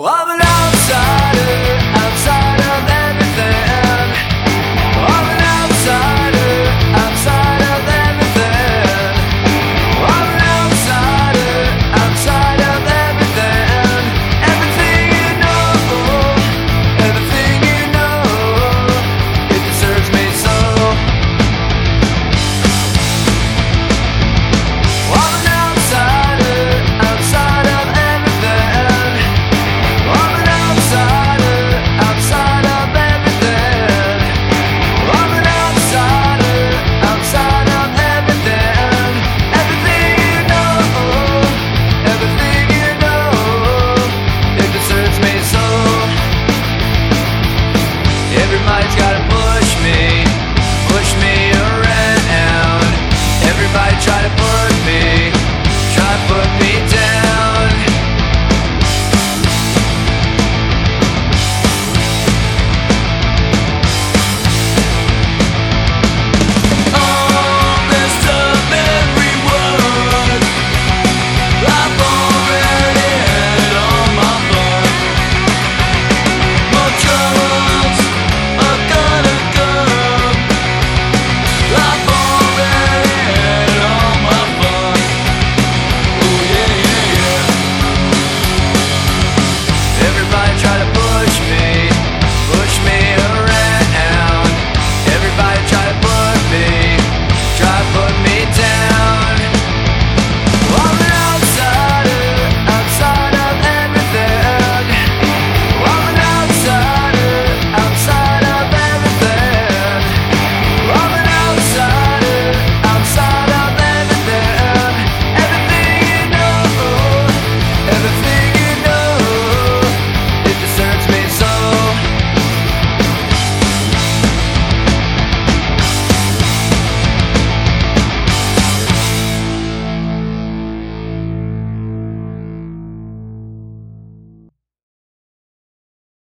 I'm an outsider.